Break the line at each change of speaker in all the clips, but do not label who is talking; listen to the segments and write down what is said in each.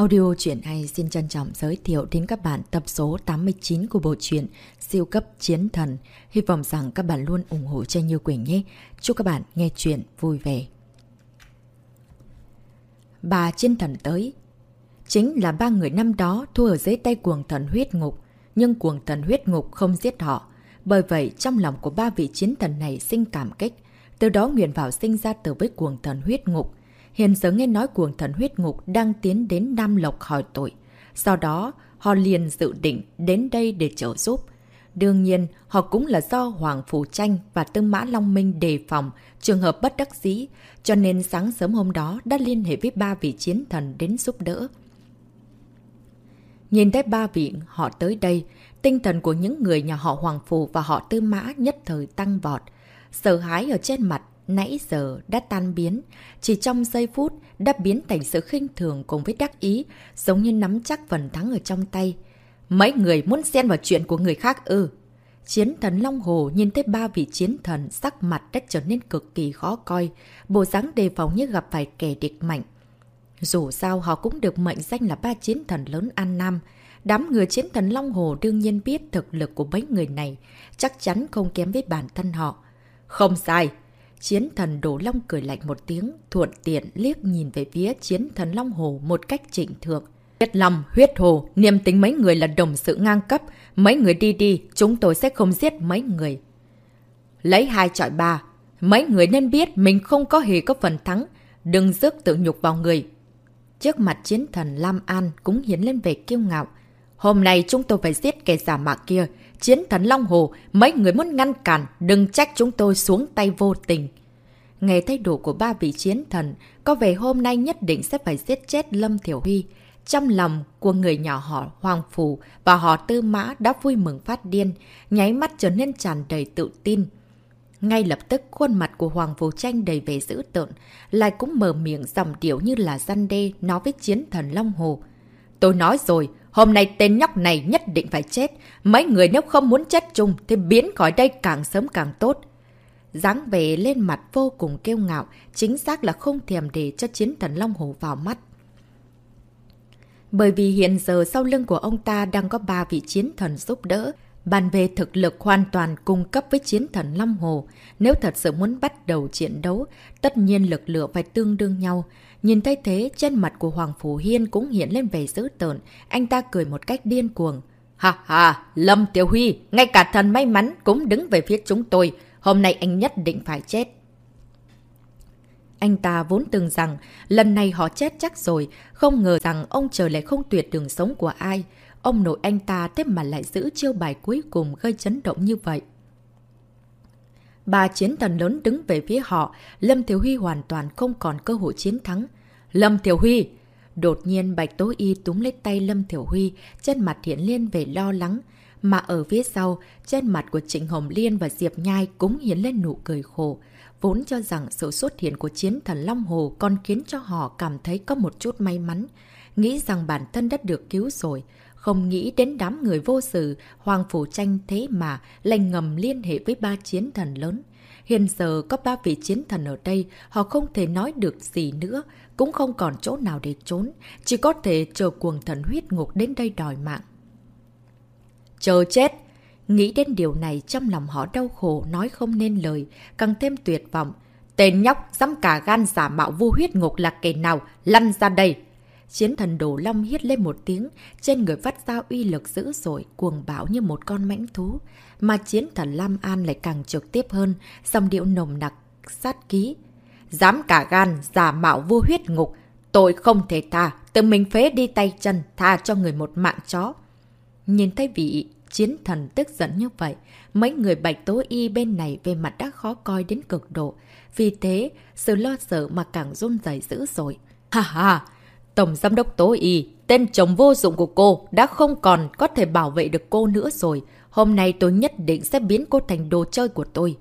Audio truyện hay xin trân trọng giới thiệu đến các bạn tập số 89 của bộ truyện Siêu cấp chiến thần. Hy vọng rằng các bạn luôn ủng hộ cho Như Quỳnh nhé. Chúc các bạn nghe truyện vui vẻ. Bà chiến thần tới. Chính là ba người năm đó thua ở dưới tay cuồng thần huyết ngục. Nhưng cuồng thần huyết ngục không giết họ. Bởi vậy, trong lòng của ba vị chiến thần này sinh cảm kích. Từ đó nguyện vào sinh ra từ với cuồng thần huyết ngục Hiện giờ nghe nói cuồng thần huyết ngục đang tiến đến Nam Lộc hỏi tội. Sau đó, họ liền dự định đến đây để trợ giúp. Đương nhiên, họ cũng là do Hoàng Phủ Tranh và Tư Mã Long Minh đề phòng trường hợp bất đắc dĩ, cho nên sáng sớm hôm đó đã liên hệ với ba vị chiến thần đến giúp đỡ. Nhìn thấy ba vị họ tới đây, tinh thần của những người nhà họ Hoàng Phủ và họ Tư Mã nhất thời tăng vọt. Sợ hãi ở trên mặt nãy giờ đã tan biến, chỉ trong giây phút đã biến thành sự khinh thường cùng với đắc ý, giống như nắm chắc phần thắng ở trong tay. Mấy người muốn xen vào chuyện của người khác ư. Chiến thần Long Hồ nhìn thấy ba vị chiến thần sắc mặt đã trở nên cực kỳ khó coi, bộ dáng đề phòng như gặp phải kẻ địch mạnh. Dù sao họ cũng được mệnh danh là ba chiến thần lớn An Nam. Đám người chiến thần Long Hồ đương nhiên biết thực lực của mấy người này, chắc chắn không kém với bản thân họ. Không sai, Chiến thần Đổ Long cười lạnh một tiếng, thuận tiện liếc nhìn về phía chiến thần Long Hồ một cách trịnh thượng. Huyết lòng, huyết hồ, niềm tính mấy người là đồng sự ngang cấp. Mấy người đi đi, chúng tôi sẽ không giết mấy người. Lấy hai trọi ba. Mấy người nên biết mình không có hề có phần thắng. Đừng rước tự nhục vào người. Trước mặt chiến thần Lam An cũng hiến lên về kiêu ngạo. Hôm nay chúng tôi phải giết kẻ giả mạo kia. Chiến thần Long Hồ, mấy người muốn ngăn cản, đừng trách chúng tôi xuống tay vô tình. Nghe thay đổi của ba vị chiến thần, có vẻ hôm nay nhất định sẽ phải giết chết Lâm Thiểu Huy. Trong lòng của người nhỏ họ Hoàng phù và họ Tư Mã đã vui mừng phát điên, nháy mắt trở nên tràn đầy tự tin. Ngay lập tức khuôn mặt của Hoàng phù Tranh đầy vẻ dữ tợn, lại cũng mở miệng dòng điệu như là gian đê nói với chiến thần Long Hồ. Tôi nói rồi, hôm nay tên nhóc này nhất định phải chết. Mấy người nếu không muốn chết chung thì biến khỏi đây càng sớm càng tốt dáng vẻ lên mặt vô cùng kêu ngạo, chính xác là không thèm để cho chiến thần Long Hổ vào mắt. Bởi vì hiện giờ sau lưng của ông ta đang có ba vị chiến thần giúp đỡ, bàn về thực lực hoàn toàn cung cấp với chiến thần Long Hồ. Nếu thật sự muốn bắt đầu chiến đấu, tất nhiên lực lượng phải tương đương nhau. Nhìn thấy thế, trên mặt của Hoàng Phủ Hiên cũng hiện lên vẻ dữ tợn, anh ta cười một cách điên cuồng. Ha ha, Lâm Tiểu Huy, ngay cả thần may mắn cũng đứng về phía chúng tôi. Hôm nay anh nhất định phải chết. Anh ta vốn từng rằng lần này họ chết chắc rồi, không ngờ rằng ông trời lại không tuyệt đường sống của ai. Ông nội anh ta thế mà lại giữ chiêu bài cuối cùng gây chấn động như vậy. Ba chiến thần lớn đứng về phía họ, Lâm Thiểu Huy hoàn toàn không còn cơ hội chiến thắng. Lâm Thiểu Huy! Đột nhiên Bạch Tố Y túm lấy tay Lâm Thiểu Huy, trên mặt hiện lên về lo lắng. Mà ở phía sau, trên mặt của Trịnh Hồng Liên và Diệp Nhai cũng hiến lên nụ cười khổ. Vốn cho rằng sự xuất hiện của chiến thần Long Hồ còn khiến cho họ cảm thấy có một chút may mắn. Nghĩ rằng bản thân đã được cứu rồi. Không nghĩ đến đám người vô sự, Hoàng Phủ Tranh thế mà lành ngầm liên hệ với ba chiến thần lớn. Hiện giờ có ba vị chiến thần ở đây, họ không thể nói được gì nữa, cũng không còn chỗ nào để trốn, chỉ có thể chờ cuồng thần huyết ngục đến đây đòi mạng. Chờ chết! Nghĩ đến điều này trong lòng họ đau khổ nói không nên lời, càng thêm tuyệt vọng. Tên nhóc dám cả gan giả mạo vô huyết ngục là kẻ nào, lăn ra đây! Chiến thần đổ long hiết lên một tiếng, trên người phát ra uy lực dữ dội, cuồng bão như một con mãnh thú. Mà chiến thần Lam An lại càng trực tiếp hơn, dòng điệu nồng nặc, sát ký. Dám cả gan, giả mạo vua huyết ngục, tội không thể tha, tự mình phế đi tay chân, tha cho người một mạng chó. Nhìn thấy vị chiến thần tức giận như vậy, mấy người bạch tố y bên này về mặt đã khó coi đến cực độ. Vì thế, sự lo sợ mà càng run rẩy dữ rồi. Ha ha! Tổng giám đốc tố y, tên chồng vô dụng của cô đã không còn có thể bảo vệ được cô nữa rồi. Hôm nay tôi nhất định sẽ biến cô thành đồ chơi của tôi.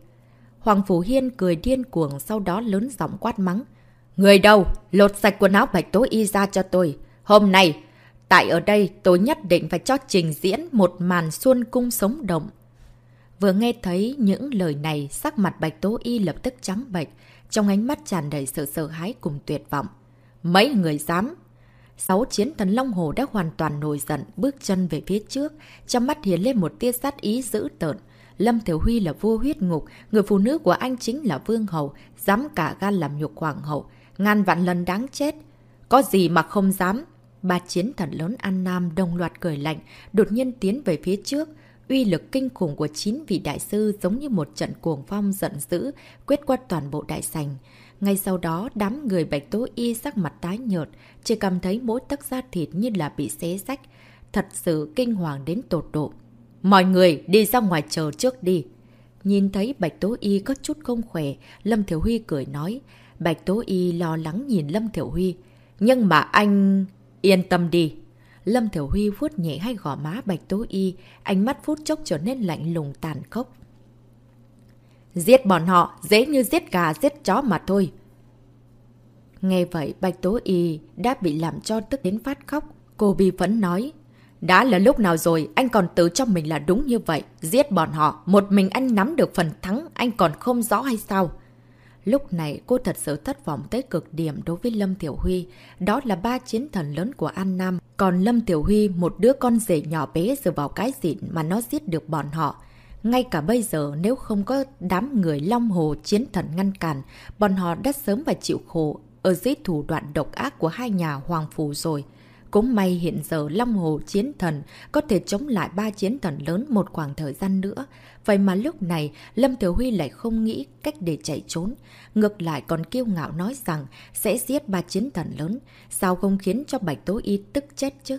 Hoàng Phủ Hiên cười điên cuồng sau đó lớn giọng quát mắng. Người đâu? Lột sạch quần áo bạch tố y ra cho tôi. Hôm nay, Tại ở đây tôi nhất định phải cho trình diễn một màn xuân cung sống động. Vừa nghe thấy những lời này, sắc mặt Bạch Tố Y lập tức trắng bệch, trong ánh mắt tràn đầy sự sợ hãi cùng tuyệt vọng. Mấy người dám? Sáu chiến thần Long Hồ đã hoàn toàn nổi giận, bước chân về phía trước, trong mắt hiến lên một tia sát ý dữ tợn. Lâm Thiểu Huy là vua huyết ngục, người phụ nữ của anh chính là vương hậu, dám cả gan làm nhục hoàng hậu, ngàn vạn lần đáng chết. Có gì mà không dám? Ba chiến thần lớn An Nam đồng loạt cười lạnh, đột nhiên tiến về phía trước. Uy lực kinh khủng của chín vị đại sư giống như một trận cuồng phong giận dữ, quyết qua toàn bộ đại sành. Ngay sau đó, đám người Bạch Tố Y sắc mặt tái nhợt, chỉ cảm thấy mỗi tấc da thịt như là bị xé rách. Thật sự kinh hoàng đến tột độ. Mọi người đi ra ngoài chờ trước đi. Nhìn thấy Bạch Tố Y có chút không khỏe, Lâm Thiểu Huy cười nói. Bạch Tố Y lo lắng nhìn Lâm Thiểu Huy. Nhưng mà anh... Yên tâm đi. Lâm Thiểu Huy vuốt nhẹ hai gò má Bạch Tố Y, ánh mắt phút chốc trở nên lạnh lùng tàn khốc. Giết bọn họ, dễ như giết gà, giết chó mà thôi. Nghe vậy, Bạch Tố Y đã bị làm cho tức đến phát khóc. Cô Bi vẫn nói, đã là lúc nào rồi, anh còn tự cho mình là đúng như vậy. Giết bọn họ, một mình anh nắm được phần thắng, anh còn không rõ hay sao? Lúc này cô thật sự thất vọng tới cực điểm đối với Lâm Tiểu Huy. Đó là ba chiến thần lớn của An Nam. Còn Lâm Tiểu Huy, một đứa con rể nhỏ bé dựa vào cái gì mà nó giết được bọn họ. Ngay cả bây giờ nếu không có đám người Long Hồ chiến thần ngăn cản, bọn họ đã sớm phải chịu khổ ở dưới thủ đoạn độc ác của hai nhà Hoàng Phù rồi. Cũng may hiện giờ Long Hồ chiến thần có thể chống lại ba chiến thần lớn một khoảng thời gian nữa. Vậy mà lúc này Lâm Thừa Huy lại không nghĩ cách để chạy trốn. Ngược lại còn kiêu ngạo nói rằng sẽ giết ba chiến thần lớn. Sao không khiến cho Bạch Tố Y tức chết chứ?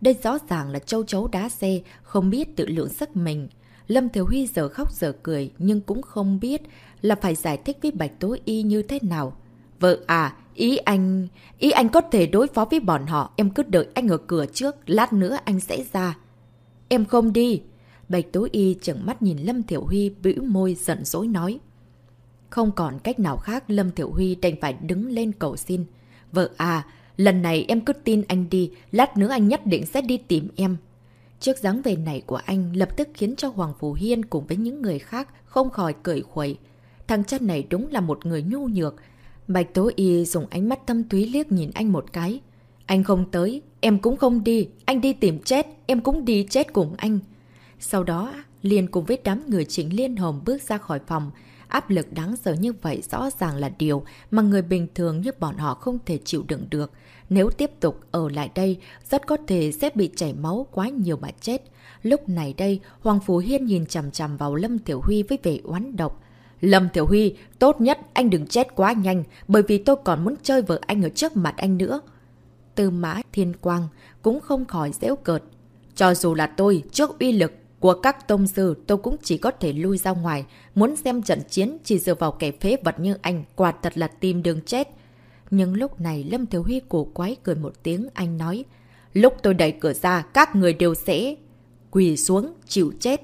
Đây rõ ràng là châu chấu đá xe, không biết tự lượng sức mình. Lâm Thiếu Huy giờ khóc giờ cười nhưng cũng không biết là phải giải thích với Bạch Tố Y như thế nào. Vợ à, ý anh... Ý anh có thể đối phó với bọn họ, em cứ đợi anh ở cửa trước, lát nữa anh sẽ ra. Em không đi. Bạch Tố Y chừng mắt nhìn Lâm Thiểu Huy bĩu môi giận dỗi nói. Không còn cách nào khác Lâm Thiểu Huy đành phải đứng lên cầu xin. Vợ à, lần này em cứ tin anh đi, lát nữa anh nhất định sẽ đi tìm em. Trước dáng về này của anh lập tức khiến cho Hoàng Phù Hiên cùng với những người khác không khỏi cười khuẩy. Thằng cha này đúng là một người nhu nhược. Bạch Tố Y dùng ánh mắt tâm túy liếc nhìn anh một cái. Anh không tới, em cũng không đi. Anh đi tìm chết, em cũng đi chết cùng anh. Sau đó, liền cùng với đám người chính liên hồng bước ra khỏi phòng. Áp lực đáng sợ như vậy rõ ràng là điều mà người bình thường như bọn họ không thể chịu đựng được. Nếu tiếp tục ở lại đây, rất có thể sẽ bị chảy máu quá nhiều mà chết. Lúc này đây, Hoàng Phú Hiên nhìn chằm chằm vào Lâm Tiểu Huy với vẻ oán độc. Lâm Tiểu Huy, tốt nhất anh đừng chết quá nhanh, bởi vì tôi còn muốn chơi vợ anh ở trước mặt anh nữa. Tư mã thiên quang cũng không khỏi dễu cợt. Cho dù là tôi, trước uy lực của các tông sư, tôi cũng chỉ có thể lui ra ngoài. Muốn xem trận chiến chỉ dựa vào kẻ phế vật như anh, quả thật là tìm đường chết. Nhưng lúc này Lâm Thiếu Huy cổ quái cười một tiếng, anh nói. Lúc tôi đẩy cửa ra, các người đều sẽ quỳ xuống, chịu chết.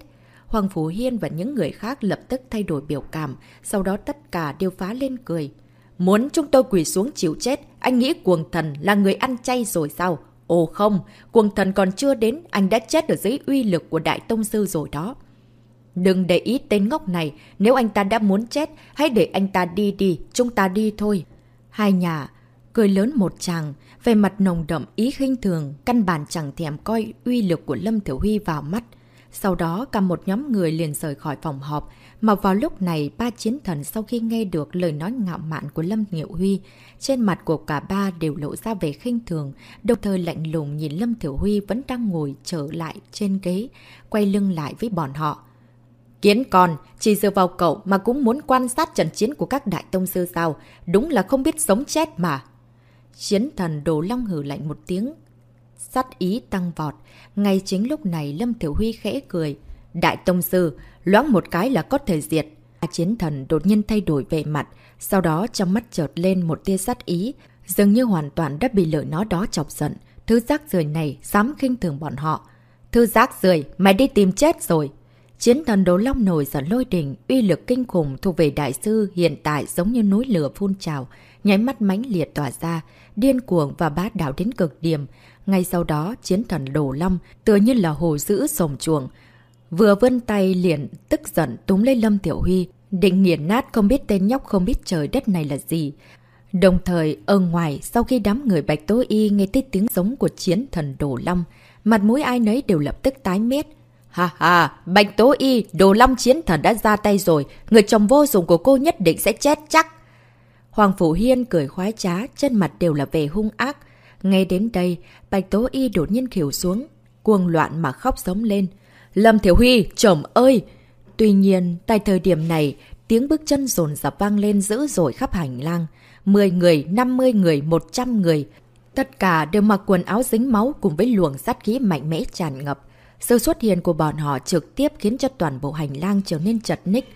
Hoàng Phú Hiên và những người khác lập tức thay đổi biểu cảm, sau đó tất cả đều phá lên cười. Muốn chúng tôi quỳ xuống chịu chết, anh nghĩ cuồng thần là người ăn chay rồi sao? Ồ không, cuồng thần còn chưa đến, anh đã chết ở dưới uy lực của Đại Tông Sư rồi đó. Đừng để ý tên ngốc này, nếu anh ta đã muốn chết, hãy để anh ta đi đi, chúng ta đi thôi. Hai nhà, cười lớn một chàng, về mặt nồng đậm ý khinh thường, căn bản chẳng thèm coi uy lực của Lâm Thiểu Huy vào mắt. Sau đó cả một nhóm người liền rời khỏi phòng họp, mà vào lúc này ba chiến thần sau khi nghe được lời nói ngạo mạn của Lâm Thiểu Huy, trên mặt của cả ba đều lộ ra về khinh thường, đồng thời lạnh lùng nhìn Lâm Thiểu Huy vẫn đang ngồi trở lại trên ghế, quay lưng lại với bọn họ. Kiến còn chỉ dựa vào cậu mà cũng muốn quan sát trận chiến của các đại tông sư sao, đúng là không biết sống chết mà. Chiến thần Đồ Long hử lạnh một tiếng, sắt ý tăng vọt. Ngay chính lúc này Lâm Tiểu Huy khẽ cười. Đại tông sư, loáng một cái là có thể diệt. Chiến thần đột nhiên thay đổi về mặt, sau đó trong mắt chợt lên một tia sắt ý, dường như hoàn toàn đã bị lời nó đó chọc giận. Thứ rác rưởi này dám khinh thường bọn họ. Thư rác rưởi mày đi tìm chết rồi. Chiến thần đấu long nổi giận lôi đỉnh, uy lực kinh khủng thuộc về đại sư hiện tại giống như núi lửa phun trào, nháy mắt mãnh liệt tỏa ra, điên cuồng và bá đạo đến cực điểm. Ngay sau đó, chiến thần đồ long tựa như là hồ dữ sồng chuồng. Vừa vươn tay liền tức giận túm lấy Lâm Tiểu Huy, định nghiền nát không biết tên nhóc không biết trời đất này là gì. Đồng thời, ở ngoài, sau khi đám người Bạch Tố Y nghe tới tiếng giống của chiến thần Đồ Long, mặt mũi ai nấy đều lập tức tái mét. Ha ha, Bạch Tố Y, Đồ Long chiến thần đã ra tay rồi, người chồng vô dụng của cô nhất định sẽ chết chắc. Hoàng Phủ Hiên cười khoái trá, chân mặt đều là về hung ác. Ngay đến đây, Bạch Tố Y đột nhiên khỉu xuống, cuồng loạn mà khóc sống lên. Lâm Thiểu Huy, chồng ơi! Tuy nhiên, tại thời điểm này, tiếng bước chân rồn rập vang lên dữ dội khắp hành lang. 10 người, 50 người, 100 người. Tất cả đều mặc quần áo dính máu cùng với luồng sát khí mạnh mẽ tràn ngập. Sự xuất hiện của bọn họ trực tiếp khiến cho toàn bộ hành lang trở nên chật ních.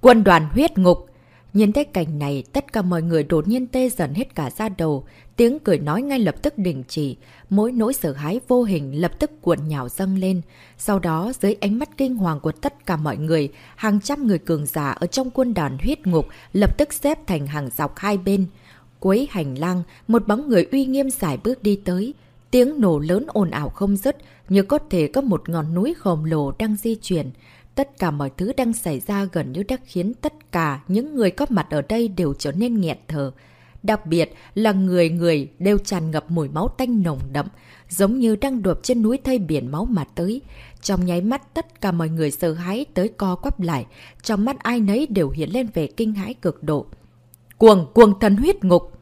Quân đoàn huyết ngục! Nhìn thấy cảnh này, tất cả mọi người đột nhiên tê dần hết cả da đầu. Tiếng cười nói ngay lập tức đình chỉ. Mỗi nỗi sợ hãi vô hình lập tức cuộn nhào dâng lên. Sau đó, dưới ánh mắt kinh hoàng của tất cả mọi người, hàng trăm người cường giả ở trong quân đoàn huyết ngục lập tức xếp thành hàng dọc hai bên. Cuối hành lang, một bóng người uy nghiêm giải bước đi tới. Tiếng nổ lớn ồn ảo không dứt, như có thể có một ngọn núi khổng lồ đang di chuyển. Tất cả mọi thứ đang xảy ra gần như đã khiến tất cả những người có mặt ở đây đều trở nên nghẹt thở. Đặc biệt là người người đều tràn ngập mùi máu tanh nồng đậm, giống như đang đột trên núi thây biển máu mà tới. Trong nháy mắt tất cả mọi người sợ hãi tới co quắp lại, trong mắt ai nấy đều hiện lên vẻ kinh hãi cực độ. Cuồng, cuồng thần huyết ngục!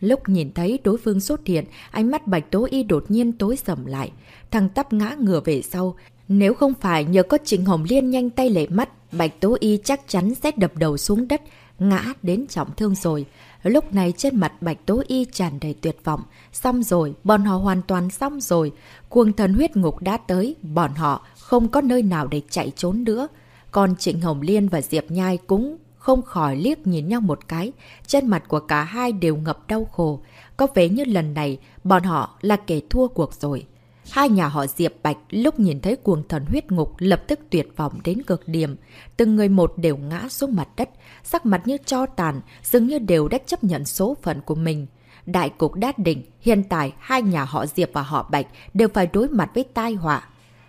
Lúc nhìn thấy đối phương xuất hiện, ánh mắt Bạch Tố Y đột nhiên tối sầm lại. Thằng tắp ngã ngửa về sau, nếu không phải nhờ có Trịnh Hồng Liên nhanh tay lệ mắt, Bạch Tố Y chắc chắn sẽ đập đầu xuống đất, ngã đến trọng thương rồi. Lúc này trên mặt Bạch Tố Y tràn đầy tuyệt vọng. Xong rồi, bọn họ hoàn toàn xong rồi. Cuồng thần huyết ngục đã tới, bọn họ không có nơi nào để chạy trốn nữa. Còn Trịnh Hồng Liên và Diệp Nhai cũng không khỏi liếc nhìn nhau một cái. Trên mặt của cả hai đều ngập đau khổ. Có vẻ như lần này, bọn họ là kẻ thua cuộc rồi. Hai nhà họ Diệp Bạch lúc nhìn thấy cuồng thần huyết ngục lập tức tuyệt vọng đến cực điểm. Từng người một đều ngã xuống mặt đất, sắc mặt như cho tàn, dường như đều đã chấp nhận số phận của mình. Đại cục đát đỉnh, hiện tại hai nhà họ Diệp và họ Bạch đều phải đối mặt với tai họa.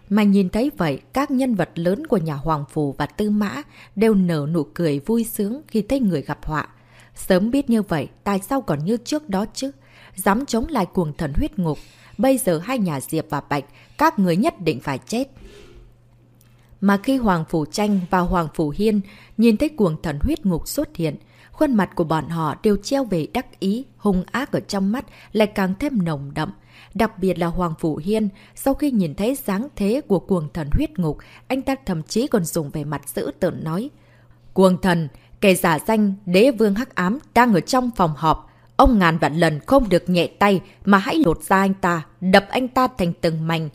Mà nhìn thấy vậy, các nhân vật lớn của nhà Hoàng Phủ và Tư Mã đều nở nụ cười vui sướng khi thấy người gặp họa. Sớm biết như vậy, tại sao còn như trước đó chứ? Dám chống lại cuồng thần huyết ngục, Bây giờ hai nhà Diệp và Bạch, các người nhất định phải chết. Mà khi Hoàng Phủ Tranh và Hoàng Phủ Hiên nhìn thấy cuồng thần huyết ngục xuất hiện, khuôn mặt của bọn họ đều treo về đắc ý, hung ác ở trong mắt lại càng thêm nồng đậm. Đặc biệt là Hoàng Phủ Hiên, sau khi nhìn thấy dáng thế của cuồng thần huyết ngục, anh ta thậm chí còn dùng về mặt dữ tợn nói. Cuồng thần, kẻ giả danh đế vương hắc ám đang ở trong phòng họp, Ông ngàn vạn lần không được nhẹ tay mà hãy lột ra anh ta, đập anh ta thành từng mảnh.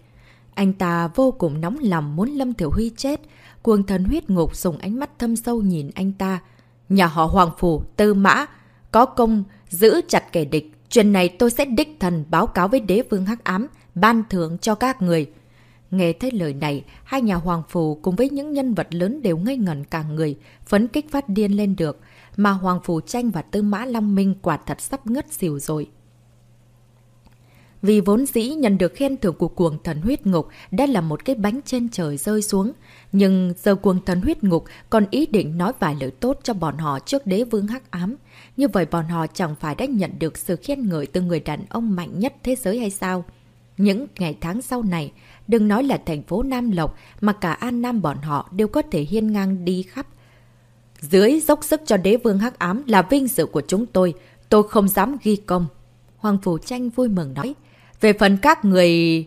Anh ta vô cùng nóng lòng muốn Lâm Thiểu Huy chết. Cuồng thần huyết ngục dùng ánh mắt thâm sâu nhìn anh ta. Nhà họ Hoàng Phủ, Tư Mã, có công giữ chặt kẻ địch. Chuyện này tôi sẽ đích thần báo cáo với đế vương hắc ám, ban thưởng cho các người. Nghe thấy lời này, hai nhà Hoàng Phủ cùng với những nhân vật lớn đều ngây ngẩn cả người, phấn kích phát điên lên được mà Hoàng Phủ Tranh và Tư Mã Long Minh quả thật sắp ngất xỉu rồi. Vì vốn dĩ nhận được khen thưởng của cuồng thần huyết ngục đã là một cái bánh trên trời rơi xuống. Nhưng giờ cuồng thần huyết ngục còn ý định nói vài lời tốt cho bọn họ trước đế vương hắc ám. Như vậy bọn họ chẳng phải đã nhận được sự khen ngợi từ người đàn ông mạnh nhất thế giới hay sao? Những ngày tháng sau này, đừng nói là thành phố Nam Lộc mà cả An Nam bọn họ đều có thể hiên ngang đi khắp dưới dốc sức cho đế vương hắc ám là vinh dự của chúng tôi, tôi không dám ghi công. Hoàng Phủ Tranh vui mừng nói. Về phần các người...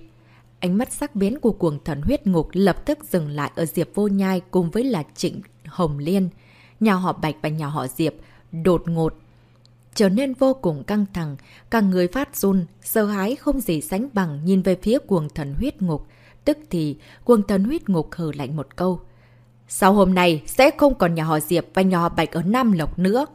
Ánh mắt sắc biến của cuồng thần huyết ngục lập tức dừng lại ở Diệp Vô Nhai cùng với là Trịnh Hồng Liên. Nhà họ Bạch và nhà họ Diệp đột ngột trở nên vô cùng căng thẳng, cả người phát run, sợ hãi không gì sánh bằng nhìn về phía cuồng thần huyết ngục. Tức thì, cuồng thần huyết ngục hờ lạnh một câu. Sau hôm nay sẽ không còn nhà họ Diệp và nhà họ Bạch ở Nam Lộc nữa.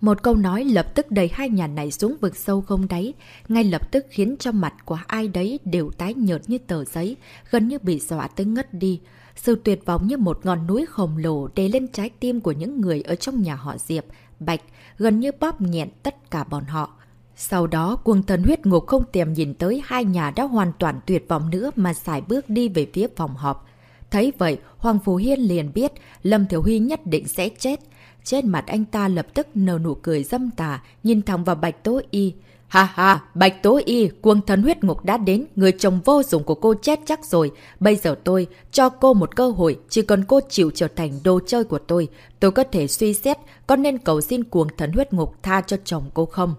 Một câu nói lập tức đẩy hai nhà này xuống vực sâu không đáy, ngay lập tức khiến cho mặt của ai đấy đều tái nhợt như tờ giấy, gần như bị dọa tới ngất đi. Sự tuyệt vọng như một ngọn núi khổng lồ đè lên trái tim của những người ở trong nhà họ Diệp, Bạch, gần như bóp nghẹn tất cả bọn họ. Sau đó, quân thần huyết ngục không tiềm nhìn tới hai nhà đã hoàn toàn tuyệt vọng nữa mà xài bước đi về phía phòng họp. Thấy vậy, Hoàng Phú Hiên liền biết Lâm Thiểu Huy nhất định sẽ chết. Trên mặt anh ta lập tức nở nụ cười dâm tà, nhìn thẳng vào Bạch Tố Y. Ha ha, Bạch Tố Y, cuồng thần huyết ngục đã đến, người chồng vô dụng của cô chết chắc rồi. Bây giờ tôi cho cô một cơ hội, chỉ cần cô chịu trở thành đồ chơi của tôi, tôi có thể suy xét có nên cầu xin cuồng thần huyết ngục tha cho chồng cô không.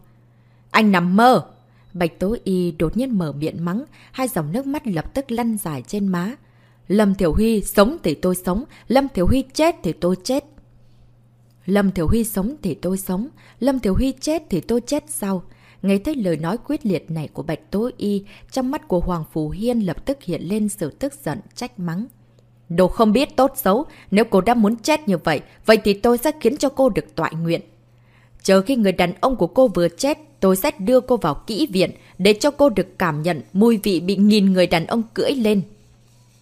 Anh nằm mơ! Bạch Tố Y đột nhiên mở miệng mắng, hai dòng nước mắt lập tức lăn dài trên má. Lâm Thiểu Huy sống thì tôi sống, Lâm Thiểu Huy chết thì tôi chết. Lâm Thiểu Huy sống thì tôi sống, Lâm Thiểu Huy chết thì tôi chết sau. Nghe thấy lời nói quyết liệt này của Bạch Tố Y, trong mắt của Hoàng Phù Hiên lập tức hiện lên sự tức giận, trách mắng. Đồ không biết tốt xấu, nếu cô đã muốn chết như vậy, vậy thì tôi sẽ khiến cho cô được tọa nguyện. Chờ khi người đàn ông của cô vừa chết, tôi sẽ đưa cô vào kỹ viện để cho cô được cảm nhận mùi vị bị nghìn người đàn ông cưỡi lên.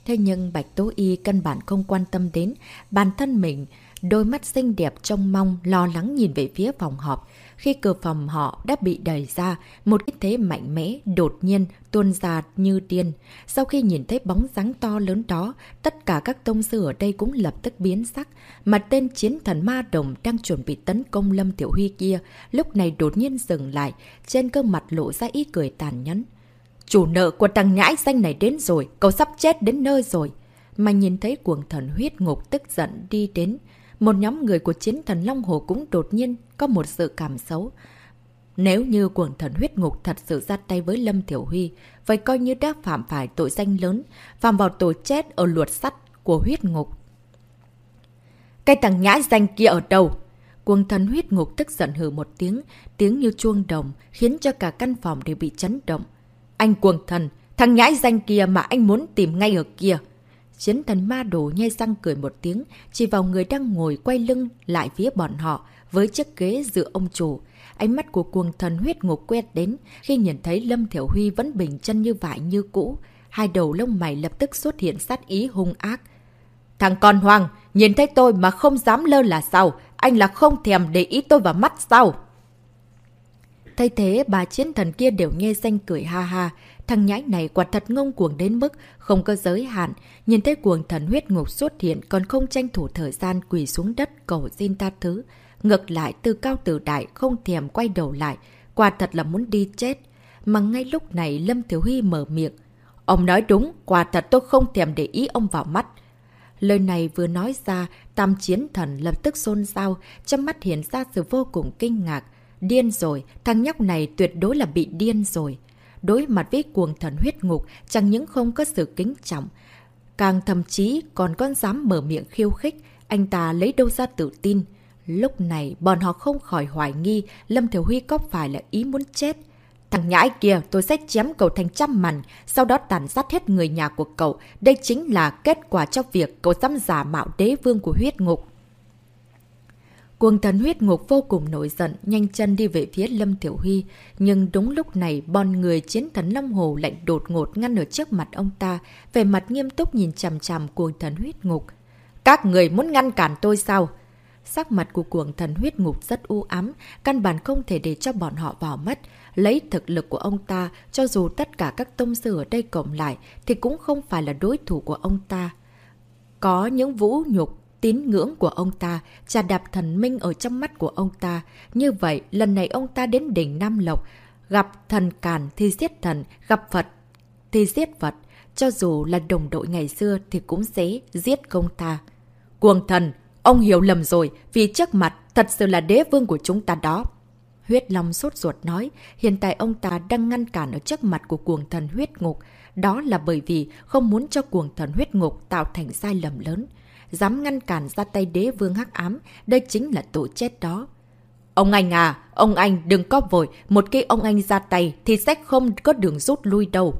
Thế nhưng Bạch Tố Y căn bản không quan tâm đến bản thân mình, đôi mắt xinh đẹp trông mong, lo lắng nhìn về phía phòng họp. Khi cửa phòng họ đã bị đẩy ra, một cái thế mạnh mẽ, đột nhiên, tuôn ra như tiên Sau khi nhìn thấy bóng dáng to lớn đó, tất cả các tông sư ở đây cũng lập tức biến sắc. Mà tên chiến thần ma đồng đang chuẩn bị tấn công Lâm Tiểu Huy kia, lúc này đột nhiên dừng lại, trên cơ mặt lộ ra ý cười tàn nhẫn. Chủ nợ của thằng nhãi danh này đến rồi, cậu sắp chết đến nơi rồi. Mà nhìn thấy cuồng thần huyết ngục tức giận đi đến. Một nhóm người của chiến thần Long Hồ cũng đột nhiên có một sự cảm xấu. Nếu như cuồng thần huyết ngục thật sự ra tay với Lâm Tiểu Huy, vậy coi như đã phạm phải tội danh lớn, phạm vào tội chết ở luật sắt của huyết ngục. Cái thằng nhãi danh kia ở đâu? Cuồng thần huyết ngục tức giận hừ một tiếng, tiếng như chuông đồng, khiến cho cả căn phòng đều bị chấn động. Anh cuồng thần, thằng nhãi danh kia mà anh muốn tìm ngay ở kia. Chiến thần ma đồ nhai răng cười một tiếng, chỉ vào người đang ngồi quay lưng lại phía bọn họ với chiếc ghế giữa ông chủ. Ánh mắt của cuồng thần huyết ngục quét đến khi nhìn thấy Lâm Thiểu Huy vẫn bình chân như vải như cũ. Hai đầu lông mày lập tức xuất hiện sát ý hung ác. Thằng con hoang, nhìn thấy tôi mà không dám lơ là sao? Anh là không thèm để ý tôi vào mắt sao? Thay thế, bà chiến thần kia đều nghe danh cười ha ha. Thằng nhãi này quả thật ngông cuồng đến mức không có giới hạn. Nhìn thấy cuồng thần huyết ngục xuất hiện còn không tranh thủ thời gian quỳ xuống đất cầu xin ta thứ. Ngược lại từ cao từ đại không thèm quay đầu lại. Quả thật là muốn đi chết. Mà ngay lúc này Lâm Thiếu Huy mở miệng. Ông nói đúng, quả thật tôi không thèm để ý ông vào mắt. Lời này vừa nói ra, tam chiến thần lập tức xôn xao, trong mắt hiện ra sự vô cùng kinh ngạc. Điên rồi, thằng nhóc này tuyệt đối là bị điên rồi. Đối mặt với cuồng thần huyết ngục, chẳng những không có sự kính trọng, càng thậm chí còn con dám mở miệng khiêu khích, anh ta lấy đâu ra tự tin. Lúc này, bọn họ không khỏi hoài nghi Lâm Thiểu Huy có phải là ý muốn chết. Thằng nhãi kia, tôi sẽ chém cậu thành trăm mảnh, sau đó tàn sát hết người nhà của cậu. Đây chính là kết quả cho việc cậu dám giả mạo đế vương của huyết ngục. Cuồng thần huyết ngục vô cùng nổi giận, nhanh chân đi về phía Lâm Tiểu Huy. Nhưng đúng lúc này, bọn người chiến thần Long Hồ lạnh đột ngột ngăn ở trước mặt ông ta, về mặt nghiêm túc nhìn chằm chằm cuồng thần huyết ngục. Các người muốn ngăn cản tôi sao? Sắc mặt của cuồng thần huyết ngục rất u ám, căn bản không thể để cho bọn họ vào mắt. Lấy thực lực của ông ta, cho dù tất cả các tông sư ở đây cộng lại, thì cũng không phải là đối thủ của ông ta. Có những vũ nhục tín ngưỡng của ông ta, trà đạp thần minh ở trong mắt của ông ta. Như vậy, lần này ông ta đến đỉnh Nam Lộc, gặp thần càn thì giết thần, gặp Phật thì giết Phật. Cho dù là đồng đội ngày xưa thì cũng sẽ giết công ta. Cuồng thần, ông hiểu lầm rồi, vì trước mặt thật sự là đế vương của chúng ta đó. Huyết Long sốt ruột nói, hiện tại ông ta đang ngăn cản ở trước mặt của cuồng thần huyết ngục. Đó là bởi vì không muốn cho cuồng thần huyết ngục tạo thành sai lầm lớn dám ngăn cản ra tay đế vương hắc ám, đây chính là tội chết đó. Ông anh à, ông anh đừng có vội, một khi ông anh ra tay thì sẽ không có đường rút lui đâu.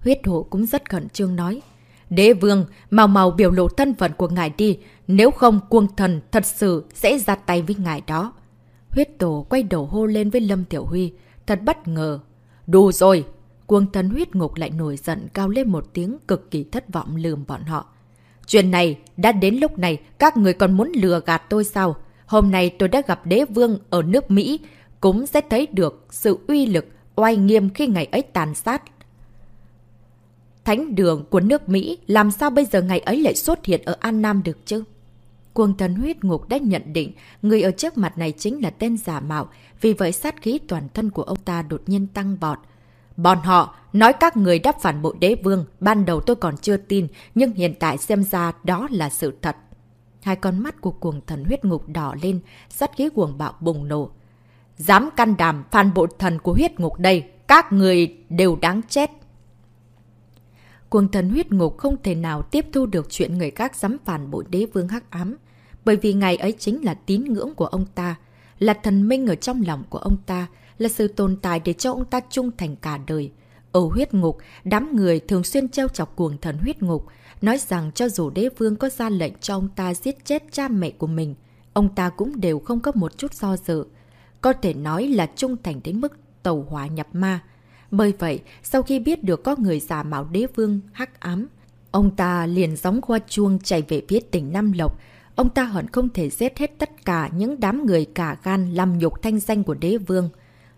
Huyết hộ cũng rất khẩn trương nói. Đế vương, mau mau biểu lộ thân phận của ngài đi, nếu không cuồng thần thật sự sẽ ra tay với ngài đó. Huyết tổ quay đầu hô lên với Lâm Tiểu Huy, thật bất ngờ. Đủ rồi! Cuồng thần huyết ngục lại nổi giận cao lên một tiếng cực kỳ thất vọng lườm bọn họ. Chuyện này, đã đến lúc này, các người còn muốn lừa gạt tôi sao? Hôm nay tôi đã gặp đế vương ở nước Mỹ, cũng sẽ thấy được sự uy lực, oai nghiêm khi ngày ấy tàn sát. Thánh đường của nước Mỹ, làm sao bây giờ ngày ấy lại xuất hiện ở An Nam được chứ? Cuồng thần huyết ngục đã nhận định người ở trước mặt này chính là tên giả mạo, vì vậy sát khí toàn thân của ông ta đột nhiên tăng vọt. Bọn họ nói các người đáp phản bội đế vương, ban đầu tôi còn chưa tin, nhưng hiện tại xem ra đó là sự thật. Hai con mắt của cuồng thần huyết ngục đỏ lên, sát khí cuồng bạo bùng nổ. Dám can đảm phản bội thần của huyết ngục đây, các người đều đáng chết. Cuồng thần huyết ngục không thể nào tiếp thu được chuyện người khác dám phản bội đế vương hắc ám, bởi vì ngày ấy chính là tín ngưỡng của ông ta, là thần minh ở trong lòng của ông ta, là sự tồn tại để cho ông ta trung thành cả đời. Ở huyết ngục, đám người thường xuyên treo chọc cuồng thần huyết ngục, nói rằng cho dù đế vương có ra lệnh cho ông ta giết chết cha mẹ của mình, ông ta cũng đều không có một chút do dự. Có thể nói là trung thành đến mức tàu hỏa nhập ma. Bởi vậy, sau khi biết được có người giả mạo đế vương hắc ám, ông ta liền gióng qua chuông chạy về phía tỉnh Nam Lộc. Ông ta hận không thể giết hết tất cả những đám người cả gan làm nhục thanh danh của đế vương.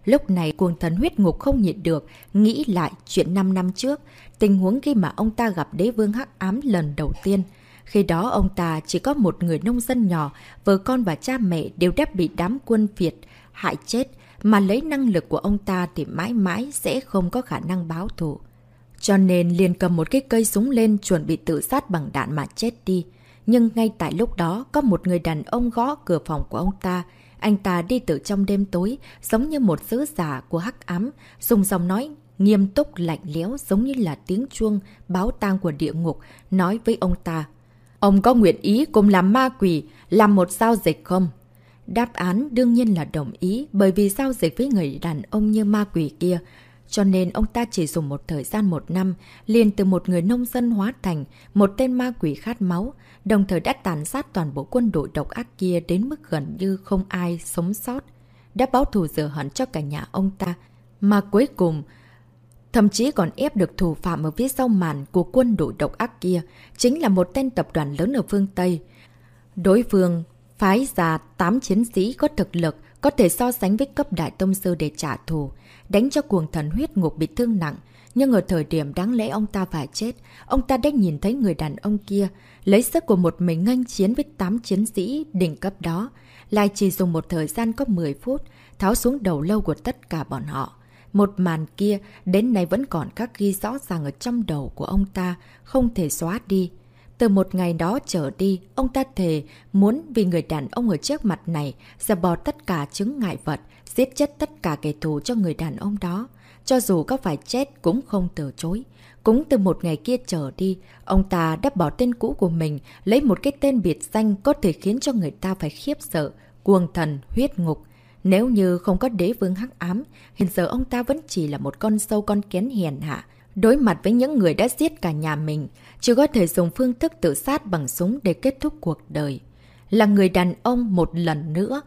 Lúc này cuồng thần huyết ngục không nhịn được, nghĩ lại chuyện 5 năm trước, tình huống khi mà ông ta gặp đế vương hắc ám lần đầu tiên. Khi đó ông ta chỉ có một người nông dân nhỏ, vợ con và cha mẹ đều đã bị đám quân Việt hại chết, mà lấy năng lực của ông ta thì mãi mãi sẽ không có khả năng báo thù. Cho nên liền cầm một cái cây súng lên chuẩn bị tự sát bằng đạn mà chết đi. Nhưng ngay tại lúc đó có một người đàn ông gõ cửa phòng của ông ta. Anh ta đi từ trong đêm tối, giống như một sứ giả của hắc ám, dùng giọng nói nghiêm túc lạnh lẽo giống như là tiếng chuông báo tang của địa ngục, nói với ông ta. Ông có nguyện ý cùng làm ma quỷ, làm một giao dịch không? Đáp án đương nhiên là đồng ý bởi vì giao dịch với người đàn ông như ma quỷ kia. Cho nên ông ta chỉ dùng một thời gian một năm, liền từ một người nông dân hóa thành một tên ma quỷ khát máu, đồng thời đã tàn sát toàn bộ quân đội độc ác kia đến mức gần như không ai sống sót. Đã báo thù rửa hận cho cả nhà ông ta, mà cuối cùng thậm chí còn ép được thủ phạm ở phía sau màn của quân đội độc ác kia, chính là một tên tập đoàn lớn ở phương Tây. Đối phương phái ra 8 chiến sĩ có thực lực, có thể so sánh với cấp đại tông sư để trả thù, đánh cho cuồng thần huyết ngục bị thương nặng. Nhưng ở thời điểm đáng lẽ ông ta phải chết, ông ta đã nhìn thấy người đàn ông kia, lấy sức của một mình nganh chiến với 8 chiến sĩ đỉnh cấp đó, lại chỉ dùng một thời gian có 10 phút, tháo xuống đầu lâu của tất cả bọn họ. Một màn kia đến nay vẫn còn các ghi rõ ràng ở trong đầu của ông ta, không thể xóa đi. Từ một ngày đó trở đi, ông ta thề muốn vì người đàn ông ở trước mặt này sẽ bỏ tất cả chứng ngại vật, giết chết tất cả kẻ thù cho người đàn ông đó. Cho dù có phải chết cũng không từ chối. Cũng từ một ngày kia trở đi, ông ta đã bỏ tên cũ của mình, lấy một cái tên biệt danh có thể khiến cho người ta phải khiếp sợ, cuồng thần, huyết ngục. Nếu như không có đế vương hắc ám, hiện giờ ông ta vẫn chỉ là một con sâu con kén hiền hạ, Đối mặt với những người đã giết cả nhà mình, chỉ có thể dùng phương thức tự sát bằng súng để kết thúc cuộc đời. Là người đàn ông một lần nữa,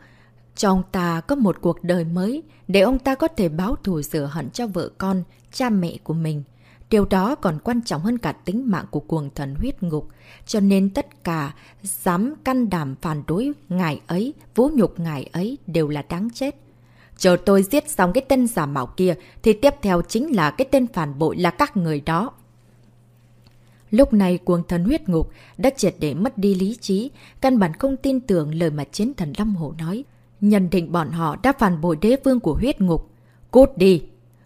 cho ông ta có một cuộc đời mới để ông ta có thể báo thù rửa hận cho vợ con, cha mẹ của mình. Điều đó còn quan trọng hơn cả tính mạng của cuồng thần huyết ngục, cho nên tất cả dám căn đảm phản đối ngài ấy, vũ nhục ngài ấy đều là đáng chết. Chờ tôi giết xong cái tên giả mạo kia, thì tiếp theo chính là cái tên phản bội là các người đó. Lúc này cuồng thần huyết ngục đã triệt để mất đi lý trí, căn bản không tin tưởng lời mà chiến thần Long Hổ nói. Nhận định bọn họ đã phản bội đế vương của huyết ngục. Cút đi!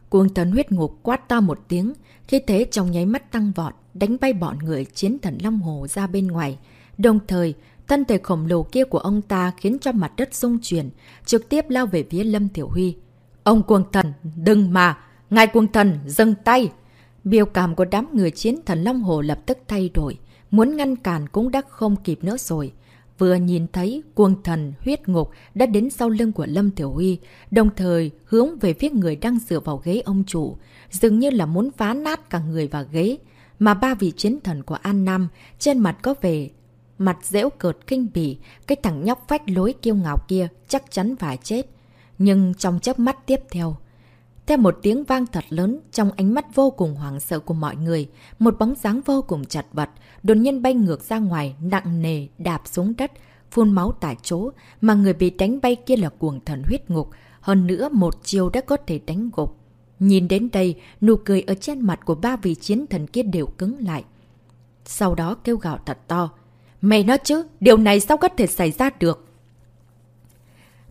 Cuồng thần huyết ngục quát to một tiếng, khi thế trong nháy mắt tăng vọt, đánh bay bọn người chiến thần Long Hồ ra bên ngoài. Đồng thời, Thân thể khổng lồ kia của ông ta khiến cho mặt đất rung chuyển, trực tiếp lao về phía Lâm Tiểu Huy. Ông cuồng thần, đừng mà! Ngài cuồng thần, dâng tay! Biểu cảm của đám người chiến thần Long Hồ lập tức thay đổi. Muốn ngăn cản cũng đã không kịp nữa rồi. Vừa nhìn thấy cuồng thần huyết ngục đã đến sau lưng của Lâm Tiểu Huy, đồng thời hướng về phía người đang dựa vào ghế ông chủ, dường như là muốn phá nát cả người và ghế. Mà ba vị chiến thần của An Nam trên mặt có vẻ Mặt dễu cợt kinh bỉ, cái thằng nhóc phách lối kiêu ngạo kia chắc chắn phải chết. Nhưng trong chớp mắt tiếp theo, theo một tiếng vang thật lớn trong ánh mắt vô cùng hoảng sợ của mọi người, một bóng dáng vô cùng chặt vật, đột nhiên bay ngược ra ngoài, nặng nề, đạp xuống đất, phun máu tại chỗ, mà người bị đánh bay kia là cuồng thần huyết ngục, hơn nữa một chiều đã có thể đánh gục. Nhìn đến đây, nụ cười ở trên mặt của ba vị chiến thần kia đều cứng lại. Sau đó kêu gạo thật to. Mẹ nói chứ, điều này sao có thể xảy ra được?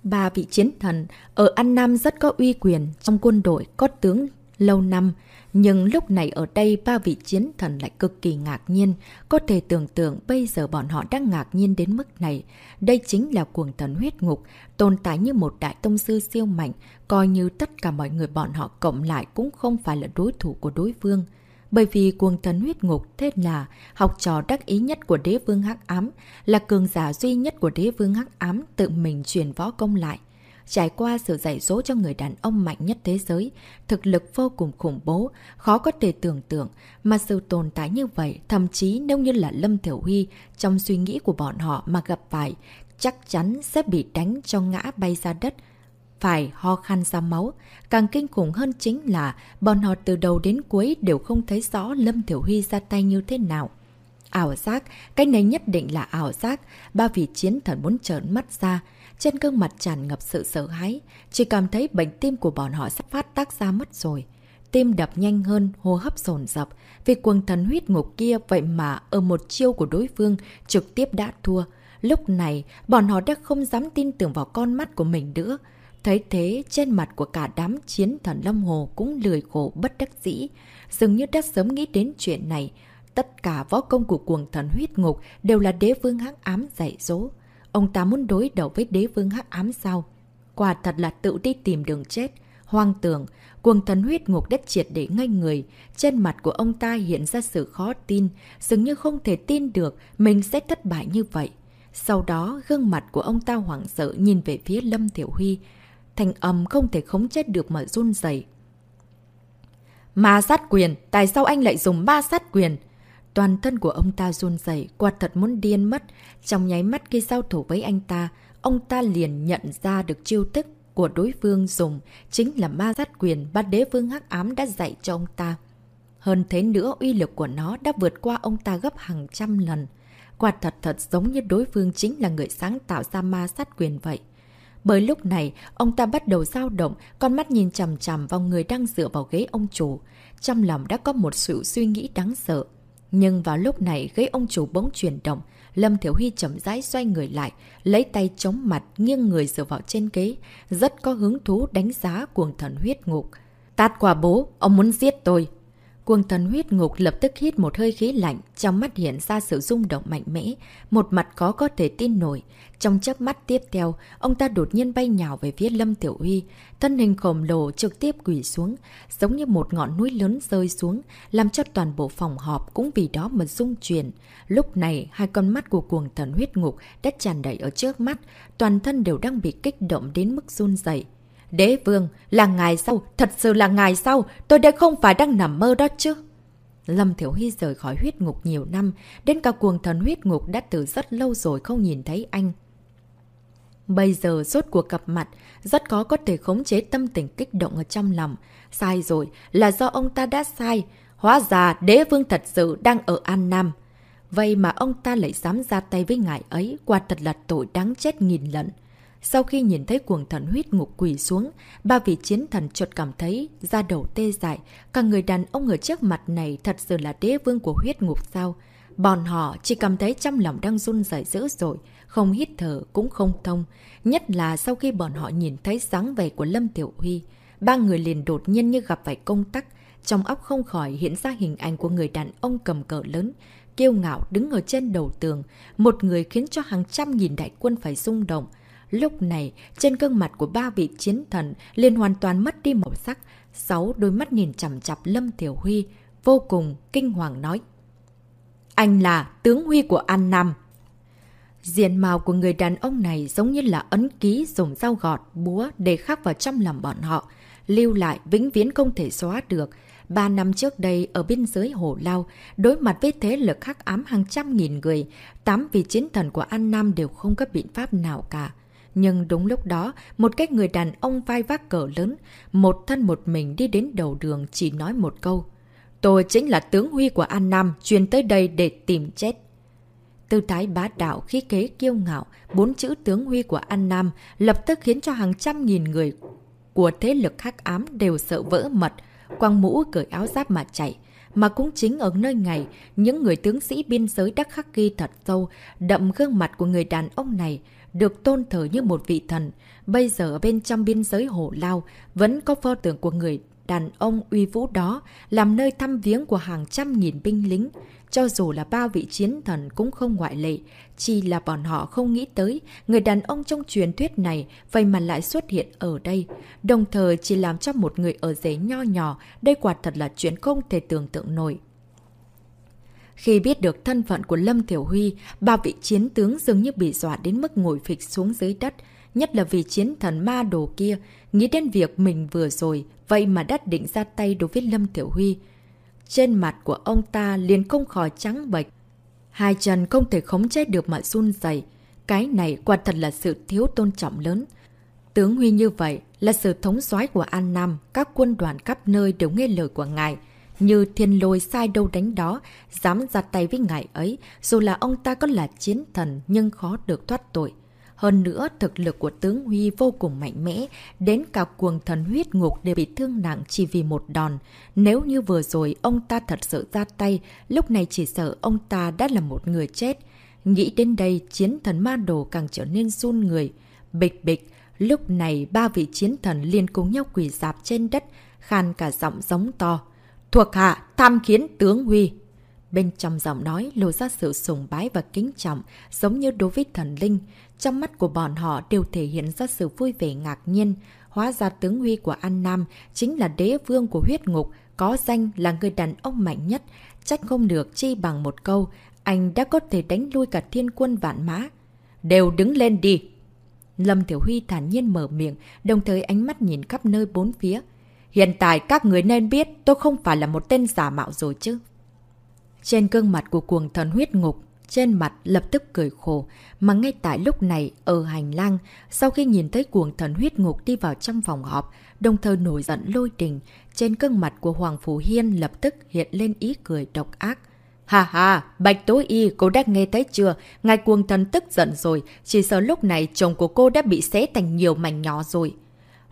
Ba vị chiến thần ở An Nam rất có uy quyền trong quân đội có tướng lâu năm. Nhưng lúc này ở đây ba vị chiến thần lại cực kỳ ngạc nhiên. Có thể tưởng tượng bây giờ bọn họ đang ngạc nhiên đến mức này. Đây chính là cuồng thần huyết ngục, tồn tại như một đại tông sư siêu mạnh. Coi như tất cả mọi người bọn họ cộng lại cũng không phải là đối thủ của đối phương. Bởi vì cuồng thần huyết ngục thế là học trò đắc ý nhất của đế vương hắc ám, là cường giả duy nhất của đế vương hắc ám tự mình truyền võ công lại. Trải qua sự dạy dỗ cho người đàn ông mạnh nhất thế giới, thực lực vô cùng khủng bố, khó có thể tưởng tượng, mà sự tồn tại như vậy, thậm chí nếu như là Lâm Thiểu Huy, trong suy nghĩ của bọn họ mà gặp phải, chắc chắn sẽ bị đánh cho ngã bay ra đất, phải ho khăn ra máu. Càng kinh khủng hơn chính là bọn họ từ đầu đến cuối đều không thấy rõ Lâm Thiểu Huy ra tay như thế nào. Ảo giác, cái này nhất định là ảo giác, ba vị chiến thần muốn trợn mắt ra, trên gương mặt tràn ngập sự sợ hãi, chỉ cảm thấy bệnh tim của bọn họ sắp phát tác ra mất rồi. Tim đập nhanh hơn, hô hấp dồn dập vì quần thần huyết ngục kia vậy mà ở một chiêu của đối phương trực tiếp đã thua. Lúc này, bọn họ đã không dám tin tưởng vào con mắt của mình nữa. Thấy thế, trên mặt của cả đám chiến thần Long Hồ cũng lười khổ bất đắc dĩ. Dường như đã sớm nghĩ đến chuyện này. Tất cả võ công của cuồng thần huyết ngục đều là đế vương hắc ám dạy dỗ. Ông ta muốn đối đầu với đế vương hắc ám sao? Quả thật là tự đi tìm đường chết. Hoang tưởng, cuồng thần huyết ngục đất triệt để ngay người. Trên mặt của ông ta hiện ra sự khó tin, dường như không thể tin được mình sẽ thất bại như vậy. Sau đó, gương mặt của ông ta hoảng sợ nhìn về phía Lâm Tiểu Huy. Thành âm không thể khống chết được mà run dậy. Ma sát quyền, tại sao anh lại dùng ma sát quyền? Toàn thân của ông ta run dậy, quả thật muốn điên mất. Trong nháy mắt khi giao thủ với anh ta, ông ta liền nhận ra được chiêu thức của đối phương dùng chính là ma sát quyền ba đế vương hắc ám đã dạy cho ông ta. Hơn thế nữa, uy lực của nó đã vượt qua ông ta gấp hàng trăm lần. Quả thật thật giống như đối phương chính là người sáng tạo ra ma sát quyền vậy. Bởi lúc này, ông ta bắt đầu dao động, con mắt nhìn chằm chằm vào người đang dựa vào ghế ông chủ. Trong lòng đã có một sự suy nghĩ đáng sợ. Nhưng vào lúc này, ghế ông chủ bỗng chuyển động. Lâm Thiểu Huy chậm rãi xoay người lại, lấy tay chống mặt, nghiêng người dựa vào trên ghế. Rất có hứng thú đánh giá cuồng thần huyết ngục. Tát quả bố, ông muốn giết tôi. Cuồng thần huyết ngục lập tức hít một hơi khí lạnh, trong mắt hiện ra sự rung động mạnh mẽ, một mặt khó có thể tin nổi. Trong chớp mắt tiếp theo, ông ta đột nhiên bay nhào về phía Lâm Tiểu Huy, thân hình khổng lồ trực tiếp quỷ xuống, giống như một ngọn núi lớn rơi xuống, làm cho toàn bộ phòng họp cũng vì đó mà rung chuyển. Lúc này, hai con mắt của cuồng thần huyết ngục đã tràn đầy ở trước mắt, toàn thân đều đang bị kích động đến mức run dậy. Đế vương, là ngài sau, thật sự là ngài sau, tôi đây không phải đang nằm mơ đó chứ. Lâm Thiểu Hy rời khỏi huyết ngục nhiều năm, đến cả cuồng thần huyết ngục đã từ rất lâu rồi không nhìn thấy anh. Bây giờ rốt cuộc gặp mặt, rất có có thể khống chế tâm tình kích động ở trong lòng. Sai rồi, là do ông ta đã sai. Hóa ra đế vương thật sự đang ở An Nam. Vậy mà ông ta lại dám ra tay với ngài ấy, quả thật là tội đáng chết nghìn lận. Sau khi nhìn thấy cuồng thần huyết ngục quỳ xuống, ba vị chiến thần chợt cảm thấy da đầu tê dại, cả người đàn ông ở trước mặt này thật sự là đế vương của huyết ngục sao? Bọn họ chỉ cảm thấy trong lòng đang run rẩy dữ dội, không hít thở cũng không thông. Nhất là sau khi bọn họ nhìn thấy dáng vẻ của Lâm Tiểu Huy, ba người liền đột nhiên như gặp phải công tắc, trong óc không khỏi hiện ra hình ảnh của người đàn ông cầm cờ lớn, kiêu ngạo đứng ở trên đầu tường, một người khiến cho hàng trăm nghìn đại quân phải rung động. Lúc này, trên gương mặt của ba vị chiến thần liền hoàn toàn mất đi màu sắc, sáu đôi mắt nhìn chằm chặp Lâm Tiểu Huy, vô cùng kinh hoàng nói. Anh là tướng Huy của An Nam. Diện màu của người đàn ông này giống như là ấn ký dùng dao gọt, búa để khắc vào trong lòng bọn họ, lưu lại vĩnh viễn không thể xóa được. Ba năm trước đây, ở biên giới Hồ Lao, đối mặt với thế lực khắc ám hàng trăm nghìn người, tám vị chiến thần của An Nam đều không có biện pháp nào cả. Nhưng đúng lúc đó, một cái người đàn ông vai vác cờ lớn, một thân một mình đi đến đầu đường chỉ nói một câu. Tôi chính là tướng Huy của An Nam, chuyên tới đây để tìm chết. Tư thái bá đạo khí kế kiêu ngạo, bốn chữ tướng Huy của An Nam lập tức khiến cho hàng trăm nghìn người của thế lực hắc ám đều sợ vỡ mật, quăng mũ cởi áo giáp mà chạy. mà cũng chính ở nơi này, những người tướng sĩ biên giới đắc khắc ghi thật sâu, đậm gương mặt của người đàn ông này, được tôn thờ như một vị thần. Bây giờ bên trong biên giới hổ lao, vẫn có pho tượng của người đàn ông uy vũ đó, làm nơi thăm viếng của hàng trăm nghìn binh lính. Cho dù là bao vị chiến thần cũng không ngoại lệ, chỉ là bọn họ không nghĩ tới người đàn ông trong truyền thuyết này vậy mà lại xuất hiện ở đây. Đồng thời chỉ làm cho một người ở giấy nho nhỏ, đây quả thật là chuyện không thể tưởng tượng nổi. Khi biết được thân phận của Lâm Tiểu Huy, ba vị chiến tướng dường như bị dọa đến mức ngồi phịch xuống dưới đất. Nhất là vì chiến thần ma đồ kia, nghĩ đến việc mình vừa rồi, vậy mà đã định ra tay đối với Lâm Tiểu Huy. Trên mặt của ông ta liền không khỏi trắng bệch. Hai chân không thể khống chế được mà run dày. Cái này quả thật là sự thiếu tôn trọng lớn. Tướng Huy như vậy là sự thống soái của An Nam, các quân đoàn khắp nơi đều nghe lời của ngài. Như thiên lôi sai đâu đánh đó, dám ra tay với ngài ấy, dù là ông ta có là chiến thần nhưng khó được thoát tội. Hơn nữa, thực lực của tướng Huy vô cùng mạnh mẽ, đến cả cuồng thần huyết ngục đều bị thương nặng chỉ vì một đòn. Nếu như vừa rồi ông ta thật sự ra tay, lúc này chỉ sợ ông ta đã là một người chết. Nghĩ đến đây, chiến thần ma đồ càng trở nên run người. Bịch bịch, lúc này ba vị chiến thần liền cùng nhau quỳ dạp trên đất, khan cả giọng giống to. Thuộc hạ, tham kiến tướng Huy. Bên trong giọng nói lộ ra sự sùng bái và kính trọng, giống như đối với thần linh. Trong mắt của bọn họ đều thể hiện ra sự vui vẻ ngạc nhiên. Hóa ra tướng Huy của An Nam chính là đế vương của huyết ngục, có danh là người đàn ông mạnh nhất. Trách không được chi bằng một câu, anh đã có thể đánh lui cả thiên quân vạn mã. Đều đứng lên đi! Lâm Tiểu Huy thản nhiên mở miệng, đồng thời ánh mắt nhìn khắp nơi bốn phía. Hiện tại các người nên biết tôi không phải là một tên giả mạo rồi chứ. Trên gương mặt của cuồng thần huyết ngục, trên mặt lập tức cười khổ, mà ngay tại lúc này, ở hành lang, sau khi nhìn thấy cuồng thần huyết ngục đi vào trong phòng họp, đồng thời nổi giận lôi đình, trên gương mặt của Hoàng Phủ Hiên lập tức hiện lên ý cười độc ác. Hà hà, Bạch tối Y, cô đã nghe thấy chưa? Ngài cuồng thần tức giận rồi, chỉ sợ lúc này chồng của cô đã bị xé thành nhiều mảnh nhỏ rồi.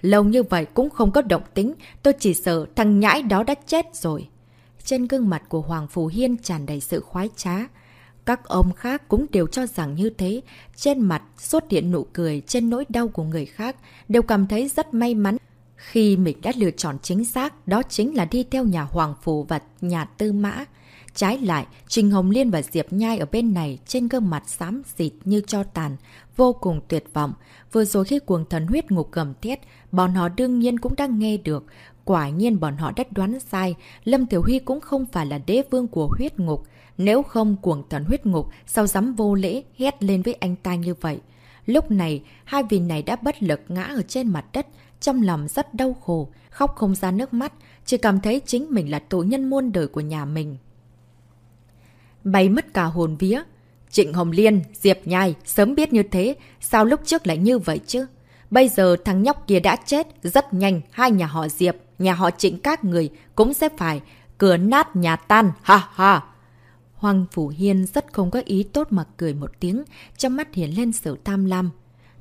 Lâu như vậy cũng không có động tính, tôi chỉ sợ thằng nhãi đó đã chết rồi. Trên gương mặt của Hoàng Phù Hiên tràn đầy sự khoái trá. Các ông khác cũng đều cho rằng như thế, trên mặt xuất hiện nụ cười trên nỗi đau của người khác, đều cảm thấy rất may mắn. Khi mình đã lựa chọn chính xác, đó chính là đi theo nhà Hoàng Phù và nhà Tư Mã. Trái lại, Trình Hồng Liên và Diệp Nhai ở bên này trên gương mặt xám xịt như cho tàn, vô cùng tuyệt vọng. Vừa rồi khi cuồng thần huyết ngục gầm thiết, bọn họ đương nhiên cũng đang nghe được. Quả nhiên bọn họ đã đoán sai, Lâm Tiểu Huy cũng không phải là đế vương của huyết ngục. Nếu không cuồng thần huyết ngục, sao dám vô lễ hét lên với anh ta như vậy? Lúc này, hai vị này đã bất lực ngã ở trên mặt đất, trong lòng rất đau khổ, khóc không ra nước mắt, chỉ cảm thấy chính mình là tù nhân muôn đời của nhà mình. Bay mất cả hồn vía. Trịnh Hồng Liên, Diệp Nhai, sớm biết như thế, sao lúc trước lại như vậy chứ? Bây giờ thằng nhóc kia đã chết, rất nhanh, hai nhà họ Diệp, nhà họ Trịnh các người cũng sẽ phải cửa nát nhà tan, ha ha. Hoàng Phủ Hiên rất không có ý tốt mà cười một tiếng, trong mắt hiện lên sự tham lam.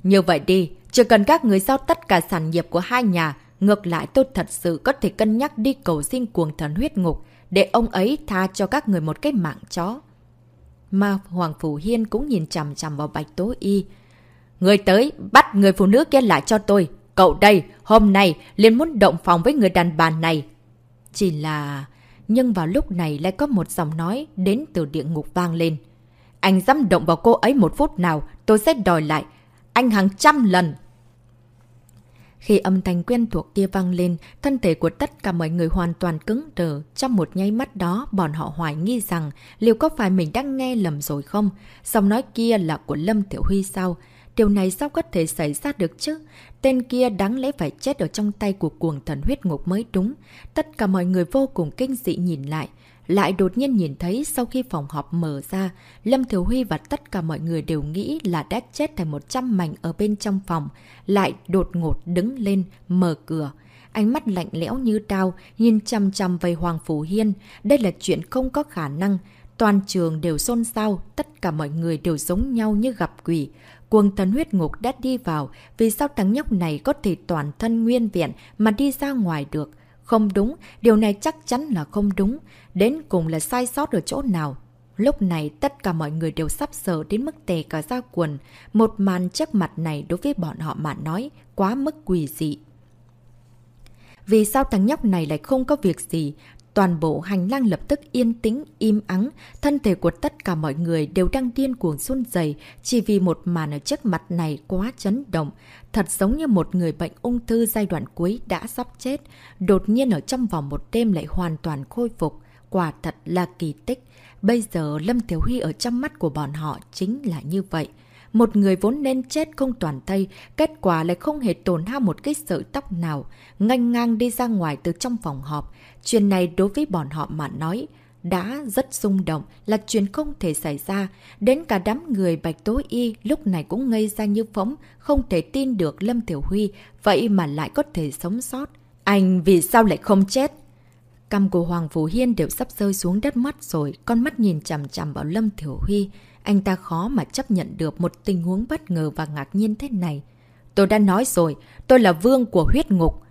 Như vậy đi, chỉ cần các người giao tất cả sản nghiệp của hai nhà, ngược lại tôi thật sự có thể cân nhắc đi cầu xin cuồng thần huyết ngục, để ông ấy tha cho các người một cái mạng chó. Mà Hoàng Phủ Hiên cũng nhìn chằm chằm vào Bạch Tố Y. Người tới, bắt người phụ nữ kia lại cho tôi. Cậu đây, hôm nay liền muốn động phòng với người đàn bà này. Chỉ là... Nhưng vào lúc này lại có một giọng nói đến từ địa ngục vang lên. Anh dám động vào cô ấy một phút nào, tôi sẽ đòi lại. Anh hàng trăm lần. Khi âm thanh quen thuộc kia vang lên, thân thể của tất cả mọi người hoàn toàn cứng đờ. Trong một nháy mắt đó, bọn họ hoài nghi rằng liệu có phải mình đang nghe lầm rồi không? Giọng nói kia là của Lâm Tiểu Huy sao? Điều này sao có thể xảy ra được chứ? Tên kia đáng lẽ phải chết ở trong tay của cuồng thần huyết ngục mới đúng. Tất cả mọi người vô cùng kinh dị nhìn lại. Lại đột nhiên nhìn thấy sau khi phòng họp mở ra, Lâm Thiếu Huy và tất cả mọi người đều nghĩ là đã chết thành 100 mảnh ở bên trong phòng. Lại đột ngột đứng lên, mở cửa. Ánh mắt lạnh lẽo như đao, nhìn chăm chăm về Hoàng Phủ Hiên. Đây là chuyện không có khả năng. Toàn trường đều xôn xao, tất cả mọi người đều giống nhau như gặp quỷ. Cuồng thần huyết ngục đã đi vào, vì sao thằng nhóc này có thể toàn thân nguyên vẹn mà đi ra ngoài được? Không đúng, điều này chắc chắn là không đúng. Đến cùng là sai sót ở chỗ nào? Lúc này tất cả mọi người đều sắp sợ đến mức tè cả da quần. Một màn trước mặt này đối với bọn họ mà nói quá mức quỷ dị. Vì sao thằng nhóc này lại không có việc gì? Toàn bộ hành lang lập tức yên tĩnh, im ắng, thân thể của tất cả mọi người đều đang điên cuồng run dày chỉ vì một màn ở trước mặt này quá chấn động. Thật giống như một người bệnh ung thư giai đoạn cuối đã sắp chết, đột nhiên ở trong vòng một đêm lại hoàn toàn khôi phục. Quả thật là kỳ tích. Bây giờ Lâm thiếu Huy ở trong mắt của bọn họ chính là như vậy. Một người vốn nên chết không toàn thây, kết quả lại không hề tổn hao một cái sợi tóc nào, nganh ngang đi ra ngoài từ trong phòng họp. Chuyện này đối với bọn họ mà nói, đã rất rung động là chuyện không thể xảy ra. Đến cả đám người Bạch Tố Y lúc này cũng ngây ra như phóng, không thể tin được Lâm Tiểu Huy, vậy mà lại có thể sống sót. Anh vì sao lại không chết? Căm của Hoàng Phú Hiên đều sắp rơi xuống đất mắt rồi, con mắt nhìn chằm chằm vào Lâm Tiểu Huy. Anh ta khó mà chấp nhận được một tình huống bất ngờ và ngạc nhiên thế này. Tôi đã nói rồi, tôi là vương của huyết ngục.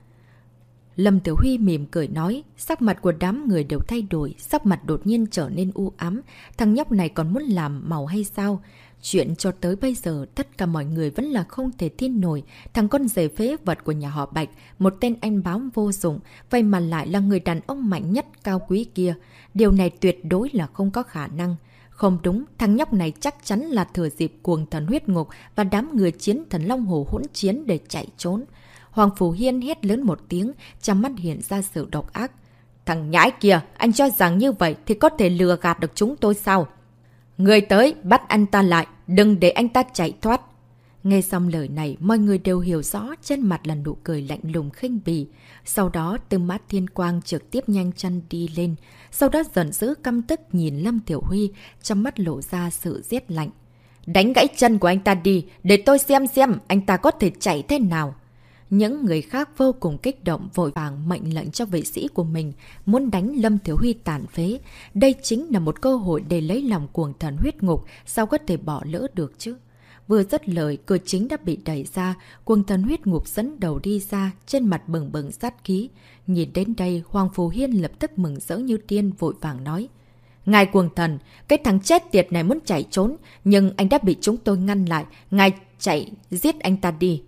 Lâm Tiểu Huy mỉm cười nói, sắc mặt của đám người đều thay đổi, sắc mặt đột nhiên trở nên u ám. Thằng nhóc này còn muốn làm màu hay sao? Chuyện cho tới bây giờ, tất cả mọi người vẫn là không thể tin nổi. Thằng con rể phế vật của nhà họ Bạch, một tên anh báo vô dụng, vậy mà lại là người đàn ông mạnh nhất cao quý kia. Điều này tuyệt đối là không có khả năng. Không đúng, thằng nhóc này chắc chắn là thừa dịp cuồng thần huyết ngục và đám người chiến thần Long Hồ hỗn chiến để chạy trốn. Hoàng Phủ Hiên hét lớn một tiếng, trong mắt hiện ra sự độc ác. Thằng nhãi kia, anh cho rằng như vậy thì có thể lừa gạt được chúng tôi sao? Người tới, bắt anh ta lại, đừng để anh ta chạy thoát. Nghe xong lời này, mọi người đều hiểu rõ trên mặt là nụ cười lạnh lùng khinh bì. Sau đó, từ mắt thiên quang trực tiếp nhanh chân đi lên. Sau đó giận dữ căm tức nhìn Lâm Tiểu Huy, trong mắt lộ ra sự giết lạnh. Đánh gãy chân của anh ta đi, để tôi xem xem anh ta có thể chạy thế nào. Những người khác vô cùng kích động vội vàng mệnh lệnh cho vệ sĩ của mình muốn đánh Lâm Thiếu Huy tàn phế. Đây chính là một cơ hội để lấy lòng cuồng thần huyết ngục, sao có thể bỏ lỡ được chứ? Vừa dứt lời, cửa chính đã bị đẩy ra, cuồng thần huyết ngục dẫn đầu đi ra, trên mặt bừng bừng sát khí. Nhìn đến đây, Hoàng Phù Hiên lập tức mừng rỡ như tiên vội vàng nói. Ngài cuồng thần, cái thằng chết tiệt này muốn chạy trốn, nhưng anh đã bị chúng tôi ngăn lại. Ngài chạy, giết anh ta đi.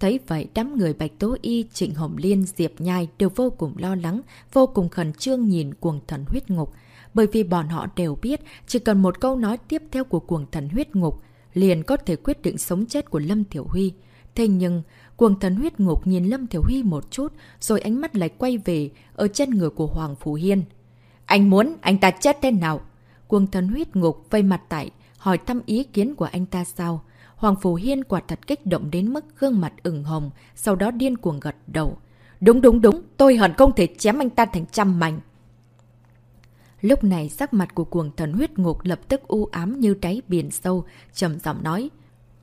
Thấy vậy, đám người Bạch Tố Y, Trịnh Hồng Liên, Diệp Nhai đều vô cùng lo lắng, vô cùng khẩn trương nhìn cuồng thần huyết ngục. Bởi vì bọn họ đều biết, chỉ cần một câu nói tiếp theo của cuồng thần huyết ngục, liền có thể quyết định sống chết của Lâm Thiểu Huy. Thế nhưng, cuồng thần huyết ngục nhìn Lâm Thiểu Huy một chút, rồi ánh mắt lại quay về ở chân người của Hoàng Phú Hiên. Anh muốn anh ta chết thế nào? Cuồng thần huyết ngục vây mặt tại, hỏi thăm ý kiến của anh ta sao? Hoàng Phủ Hiên quả thật kích động đến mức gương mặt ửng hồng, sau đó điên cuồng gật đầu. Đúng đúng đúng, tôi hận không thể chém anh ta thành trăm mảnh. Lúc này sắc mặt của cuồng thần huyết ngục lập tức u ám như đáy biển sâu, trầm giọng nói.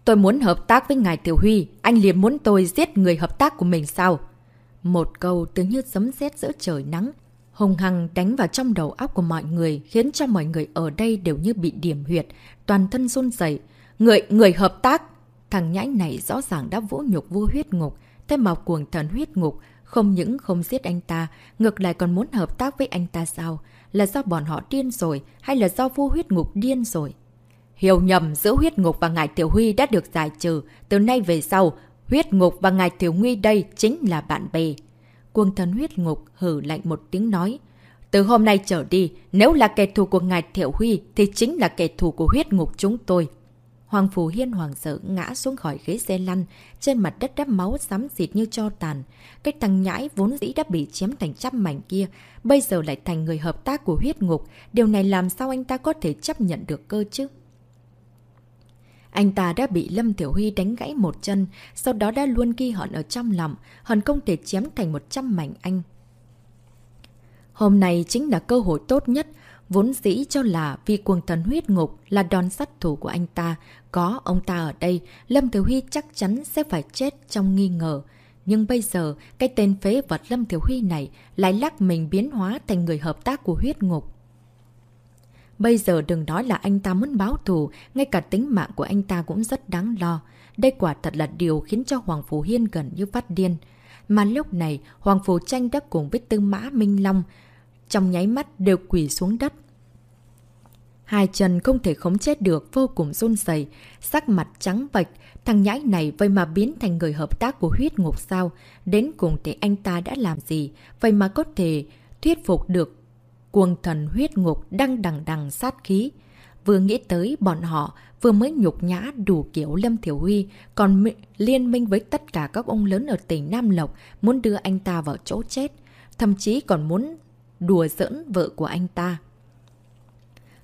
Tôi muốn hợp tác với ngài Tiểu Huy, anh liền muốn tôi giết người hợp tác của mình sao? Một câu tướng như sấm sét giữa trời nắng, hùng hăng đánh vào trong đầu óc của mọi người khiến cho mọi người ở đây đều như bị điểm huyệt, toàn thân run dậy. Người, người hợp tác! Thằng nhãi này rõ ràng đã vũ nhục vua huyết ngục, thế mà cuồng thần huyết ngục, không những không giết anh ta, ngược lại còn muốn hợp tác với anh ta sao? Là do bọn họ điên rồi, hay là do vua huyết ngục điên rồi? Hiểu nhầm giữa huyết ngục và ngài Tiểu Huy đã được giải trừ, từ nay về sau, huyết ngục và ngài Tiểu Huy đây chính là bạn bè. Cuồng thần huyết ngục hử lạnh một tiếng nói. Từ hôm nay trở đi, nếu là kẻ thù của ngài Tiểu Huy thì chính là kẻ thù của huyết ngục chúng tôi. Hoàng Phù Hiên hoàng sợ ngã xuống khỏi ghế xe lăn, trên mặt đất đắp máu xám xịt như cho tàn. Cái thằng nhãi vốn dĩ đã bị chém thành trăm mảnh kia, bây giờ lại thành người hợp tác của huyết ngục. Điều này làm sao anh ta có thể chấp nhận được cơ chứ? Anh ta đã bị Lâm Tiểu Huy đánh gãy một chân, sau đó đã luôn ghi hận ở trong lòng, hận không thể chém thành một trăm mảnh anh. Hôm nay chính là cơ hội tốt nhất Vốn dĩ cho là vì cuồng thần huyết ngục là đòn sát thủ của anh ta, có ông ta ở đây, Lâm Thiếu Huy chắc chắn sẽ phải chết trong nghi ngờ. Nhưng bây giờ, cái tên phế vật Lâm Thiếu Huy này lại lắc mình biến hóa thành người hợp tác của huyết ngục. Bây giờ đừng nói là anh ta muốn báo thù, ngay cả tính mạng của anh ta cũng rất đáng lo. Đây quả thật là điều khiến cho Hoàng Phủ Hiên gần như phát điên. Mà lúc này, Hoàng Phủ Tranh đã cùng với Tư Mã Minh Long trong nháy mắt đều quỳ xuống đất. Hai chân không thể khống chết được, vô cùng run rẩy sắc mặt trắng bệch, thằng nhãi này vậy mà biến thành người hợp tác của huyết ngục sao? Đến cùng thì anh ta đã làm gì? Vậy mà có thể thuyết phục được cuồng thần huyết ngục đang đằng đằng sát khí. Vừa nghĩ tới bọn họ, vừa mới nhục nhã đủ kiểu Lâm Thiểu Huy, còn liên minh với tất cả các ông lớn ở tỉnh Nam Lộc muốn đưa anh ta vào chỗ chết. Thậm chí còn muốn đùa giỡn vợ của anh ta.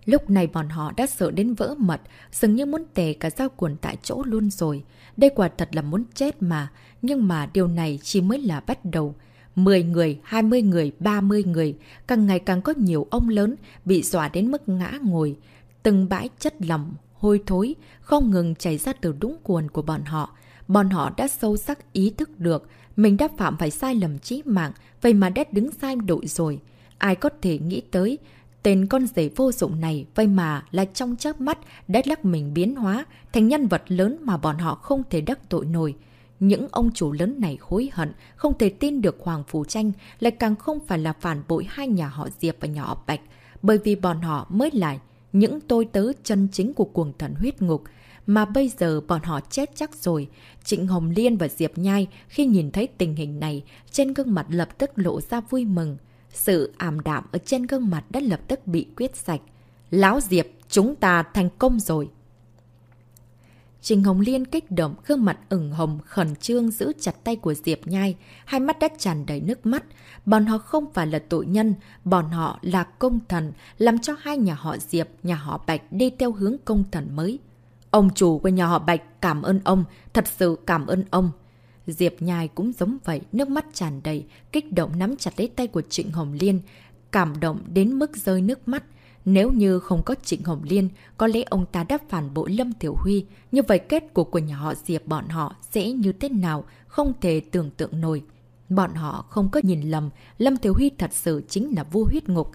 Lúc này bọn họ đã sợ đến vỡ mật, dường như muốn tề cả dao cuồn tại chỗ luôn rồi. Đây quả thật là muốn chết mà, nhưng mà điều này chỉ mới là bắt đầu. 10 người, 20 người, 30 người, càng ngày càng có nhiều ông lớn bị dọa đến mức ngã ngồi. Từng bãi chất lỏng, hôi thối, không ngừng chảy ra từ đũng cuồn của bọn họ. Bọn họ đã sâu sắc ý thức được, mình đã phạm phải sai lầm chí mạng, vậy mà đã đứng sai đội rồi. Ai có thể nghĩ tới, tên con rể vô dụng này vậy mà là trong chớp mắt đã lắc mình biến hóa thành nhân vật lớn mà bọn họ không thể đắc tội nổi. Những ông chủ lớn này hối hận, không thể tin được Hoàng Phủ Tranh, lại càng không phải là phản bội hai nhà họ Diệp và nhà họ Bạch, bởi vì bọn họ mới lại những tôi tớ chân chính của cuồng thần huyết ngục. Mà bây giờ bọn họ chết chắc rồi. Trịnh Hồng Liên và Diệp Nhai khi nhìn thấy tình hình này, trên gương mặt lập tức lộ ra vui mừng. Sự ảm đạm ở trên gương mặt đã lập tức bị quyết sạch. Lão Diệp, chúng ta thành công rồi. Trình Hồng Liên kích động, gương mặt ửng hồng, khẩn trương giữ chặt tay của Diệp Nhai, hai mắt đã tràn đầy nước mắt. Bọn họ không phải là tội nhân, bọn họ là công thần, làm cho hai nhà họ Diệp, nhà họ Bạch đi theo hướng công thần mới. Ông chủ của nhà họ Bạch cảm ơn ông, thật sự cảm ơn ông. Diệp Nhai cũng giống vậy, nước mắt tràn đầy, kích động nắm chặt lấy tay của Trịnh Hồng Liên, cảm động đến mức rơi nước mắt. Nếu như không có Trịnh Hồng Liên, có lẽ ông ta đã phản bội Lâm Tiểu Huy, như vậy kết cục của nhà họ Diệp bọn họ sẽ như thế nào, không thể tưởng tượng nổi. Bọn họ không có nhìn lầm, Lâm Tiểu Huy thật sự chính là vua huyết ngục.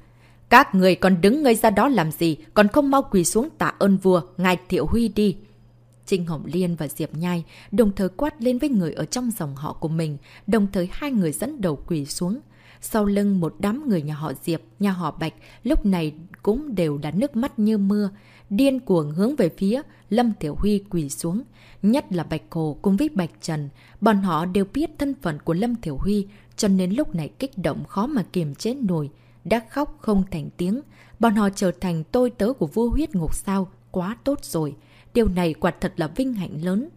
Các người còn đứng ngây ra đó làm gì, còn không mau quỳ xuống tạ ơn vua, ngài Tiểu Huy đi. Trinh Hồng Liên và Diệp Nhai đồng thời quát lên với người ở trong dòng họ của mình, đồng thời hai người dẫn đầu quỳ xuống. Sau lưng một đám người nhà họ Diệp, nhà họ Bạch lúc này cũng đều đã nước mắt như mưa, điên cuồng hướng về phía Lâm Tiểu Huy quỳ xuống. Nhất là Bạch Hồ cùng với Bạch Trần, bọn họ đều biết thân phận của Lâm Tiểu Huy, cho nên lúc này kích động khó mà kiềm chế nổi, đã khóc không thành tiếng. Bọn họ trở thành tôi tớ của vua huyết ngục sao, quá tốt rồi. Điều này quả thật là vinh hạnh lớn.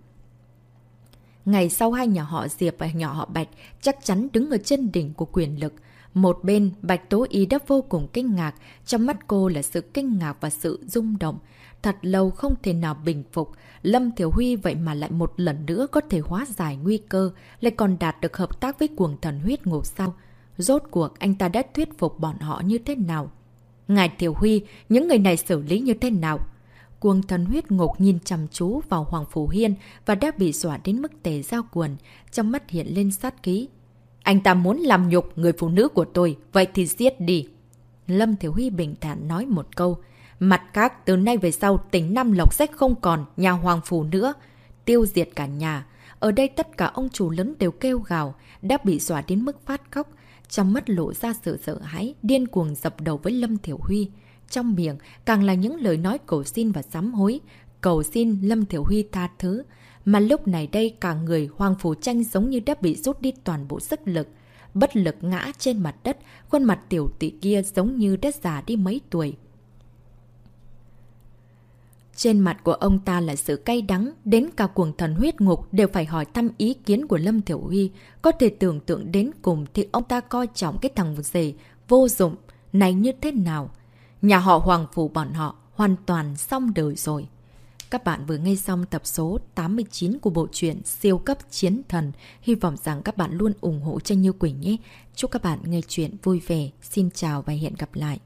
Ngày sau hai nhà họ Diệp và nhà họ Bạch chắc chắn đứng ở trên đỉnh của quyền lực. Một bên, Bạch Tố Y đã vô cùng kinh ngạc, trong mắt cô là sự kinh ngạc và sự rung động. Thật lâu không thể nào bình phục, Lâm Thiểu Huy vậy mà lại một lần nữa có thể hóa giải nguy cơ, lại còn đạt được hợp tác với cuồng thần huyết ngục sao. Rốt cuộc anh ta đã thuyết phục bọn họ như thế nào? Ngài Thiểu Huy, những người này xử lý như thế nào? Cuồng thần huyết ngục nhìn chăm chú vào Hoàng Phủ Hiên và đã bị dọa đến mức tề giao quần, trong mắt hiện lên sát ký. Anh ta muốn làm nhục người phụ nữ của tôi, vậy thì giết đi. Lâm Thiếu Huy bình thản nói một câu. Mặt khác, từ nay về sau, tỉnh Nam Lộc sẽ không còn nhà Hoàng Phủ nữa. Tiêu diệt cả nhà. Ở đây tất cả ông chủ lớn đều kêu gào, đã bị dọa đến mức phát khóc. Trong mắt lộ ra sự sợ hãi, điên cuồng dập đầu với Lâm Thiểu Huy trong miệng càng là những lời nói cầu xin và sám hối, cầu xin Lâm Thiểu Huy tha thứ. Mà lúc này đây cả người Hoàng Phủ Tranh giống như đã bị rút đi toàn bộ sức lực. Bất lực ngã trên mặt đất, khuôn mặt tiểu tỷ kia giống như đã già đi mấy tuổi. Trên mặt của ông ta là sự cay đắng, đến cả cuồng thần huyết ngục đều phải hỏi thăm ý kiến của Lâm Thiểu Huy. Có thể tưởng tượng đến cùng thì ông ta coi trọng cái thằng gì vô dụng này như thế nào. Nhà họ Hoàng Phủ bọn họ hoàn toàn xong đời rồi. Các bạn vừa nghe xong tập số 89 của bộ truyện Siêu cấp chiến thần. Hy vọng rằng các bạn luôn ủng hộ cho Như Quỳnh nhé. Chúc các bạn nghe chuyện vui vẻ. Xin chào và hẹn gặp lại.